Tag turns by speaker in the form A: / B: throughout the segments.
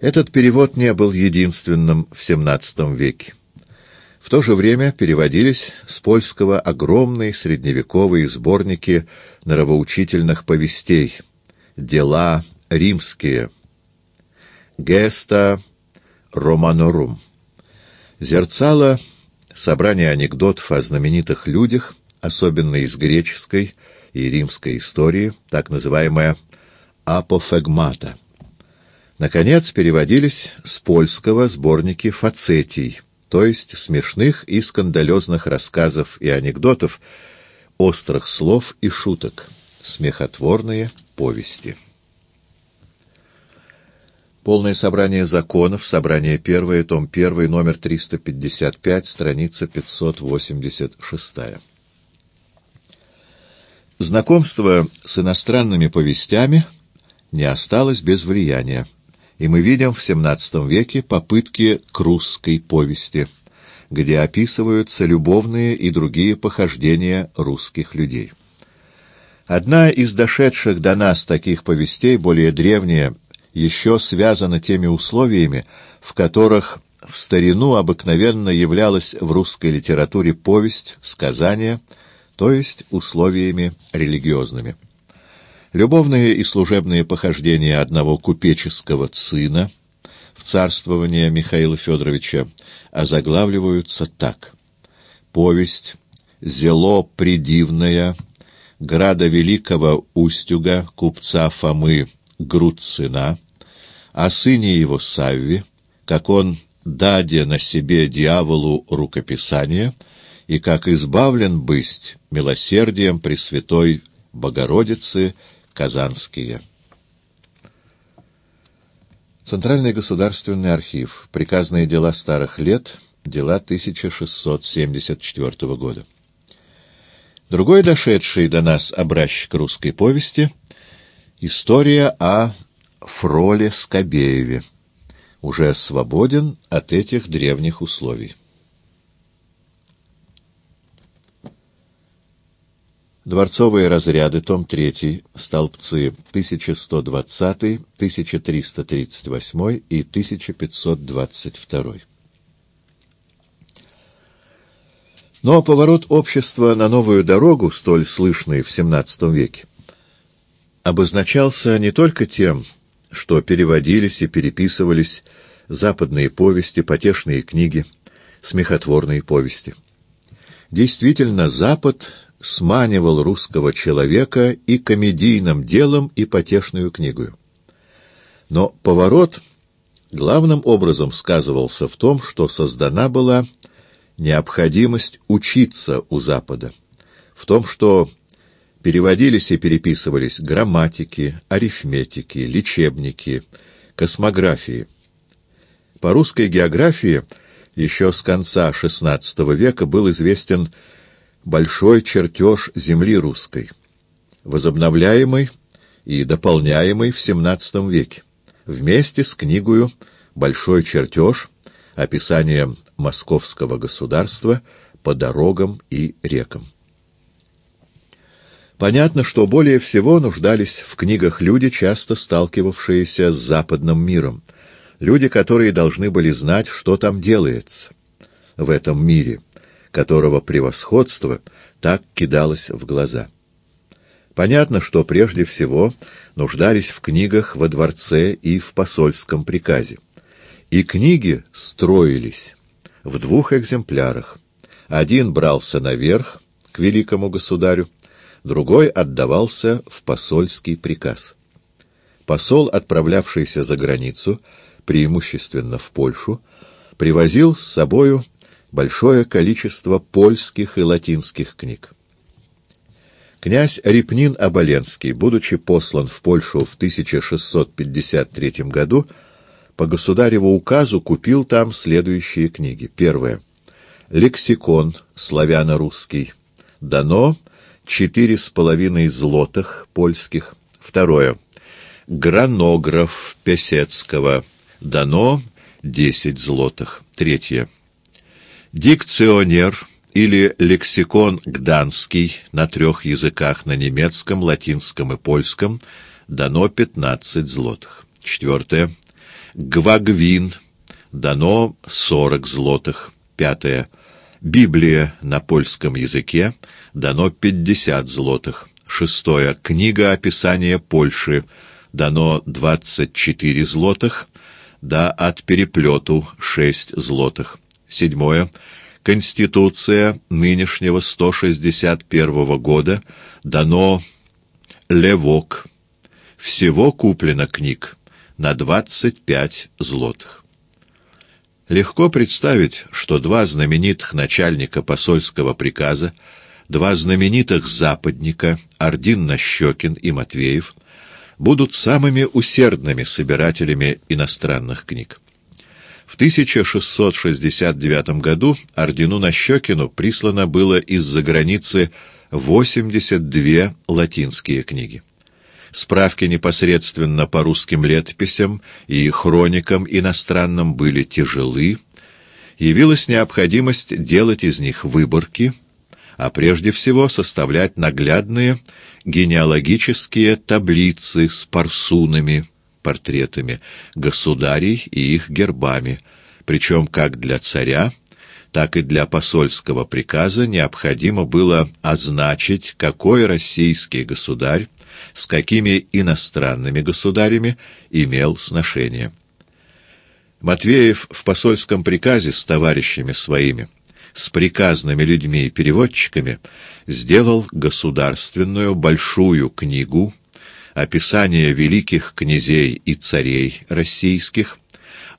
A: Этот перевод не был единственным в XVII веке. В то же время переводились с польского огромные средневековые сборники нравоучительных повестей «Дела римские», «Геста Романорум», «Зерцало» — собрание анекдотов о знаменитых людях, особенно из греческой и римской истории, так называемая «апофегмата». Наконец, переводились с польского сборники «Фацетий», то есть смешных и скандалезных рассказов и анекдотов, острых слов и шуток, смехотворные повести. Полное собрание законов, собрание первое, том 1, номер 355, страница 586. Знакомство с иностранными повестями не осталось без влияния и мы видим в XVII веке попытки к русской повести, где описываются любовные и другие похождения русских людей. Одна из дошедших до нас таких повестей, более древняя, еще связана теми условиями, в которых в старину обыкновенно являлась в русской литературе повесть, сказание, то есть условиями религиозными. Любовные и служебные похождения одного купеческого сына в царствование Михаила Федоровича озаглавливаются так. Повесть «Зело придивная» града Великого Устюга, купца Фомы Грудцина, о сыне его Савве, как он даде на себе дьяволу рукописание, и как избавлен бысть милосердием Пресвятой Богородицы Казанские. Центральный государственный архив. Приказные дела старых лет. Дела 1674 года. Другой дошедший до нас образчик русской повести — история о Фроле Скобееве, уже свободен от этих древних условий. Дворцовые разряды, том 3, столбцы 1120, 1338 и 1522. Но поворот общества на новую дорогу, столь слышный в XVII веке, обозначался не только тем, что переводились и переписывались западные повести, потешные книги, смехотворные повести. Действительно, Запад — сманивал русского человека и комедийным делом, и потешную книгою. Но поворот главным образом сказывался в том, что создана была необходимость учиться у Запада, в том, что переводились и переписывались грамматики, арифметики, лечебники, космографии. По русской географии еще с конца XVI века был известен большой чертеж земли русской, возобновляемый и дополняемый в XVII веке, вместе с книгою «Большой чертеж. Описание московского государства по дорогам и рекам». Понятно, что более всего нуждались в книгах люди, часто сталкивавшиеся с западным миром, люди, которые должны были знать, что там делается в этом мире – которого превосходство так кидалось в глаза. Понятно, что прежде всего нуждались в книгах во дворце и в посольском приказе. И книги строились в двух экземплярах. Один брался наверх, к великому государю, другой отдавался в посольский приказ. Посол, отправлявшийся за границу, преимущественно в Польшу, привозил с собою большое количество польских и латинских книг. Князь Репнин Оболенский, будучи послан в Польшу в 1653 году, по государеву указу купил там следующие книги. Первое. Лексикон славяно-русский. Дано четыре с половиной злотых польских. Второе. Гранограф Песецкого. Дано десять злотых. Третье. Дикционер или лексикон гданский на трех языках, на немецком, латинском и польском, дано 15 злотых. Четвертое. Гвагвин дано 40 злотых. Пятое. Библия на польском языке дано 50 злотых. Шестое. Книга описания Польши дано 24 злотых, да от переплету 6 злотых. Седьмое. Конституция нынешнего 161 года дано левок. Всего куплено книг на 25 злотых. Легко представить, что два знаменитых начальника посольского приказа, два знаменитых западника, Ордин Нащекин и Матвеев, будут самыми усердными собирателями иностранных книг. В 1669 году ордену Нащекину прислано было из-за границы 82 латинские книги. Справки непосредственно по русским летописям и хроникам иностранным были тяжелы, явилась необходимость делать из них выборки, а прежде всего составлять наглядные генеалогические таблицы с парсунами, портретами государей и их гербами, причем как для царя, так и для посольского приказа необходимо было означить, какой российский государь с какими иностранными государями имел сношение. Матвеев в посольском приказе с товарищами своими, с приказными людьми и переводчиками, сделал государственную большую книгу описание великих князей и царей российских,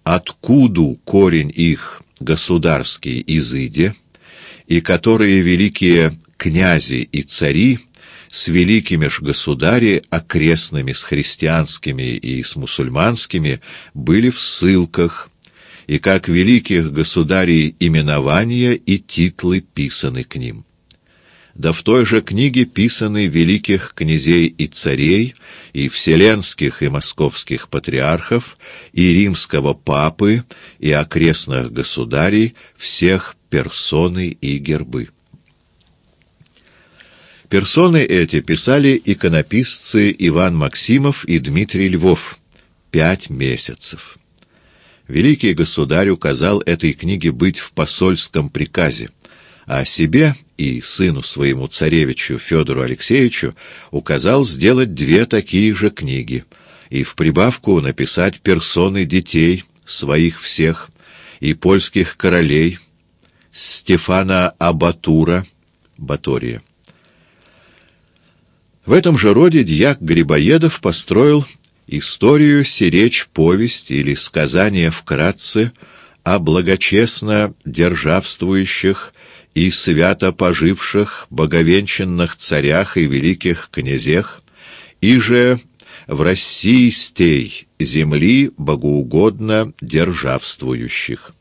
A: откуда корень их государский изыде, и которые великие князи и цари с великими ж государи, окрестными с христианскими и с мусульманскими, были в ссылках, и как великих государей именования и титлы писаны к ним. Да в той же книге писаны великих князей и царей, и вселенских и московских патриархов, и римского папы, и окрестных государей, всех персоны и гербы. Персоны эти писали иконописцы Иван Максимов и Дмитрий Львов. Пять месяцев. Великий государь указал этой книге быть в посольском приказе, а себе и сыну своему царевичу Федору Алексеевичу указал сделать две такие же книги и в прибавку написать персоны детей своих всех и польских королей Стефана Абатура, Батория. В этом же роде дьяк Грибоедов построил историю сиречь повесть или сказание вкратце о благочестно державствующих и свято поживших боговенчанных царях и великих князях, и же в России стей земли богоугодно державствующих.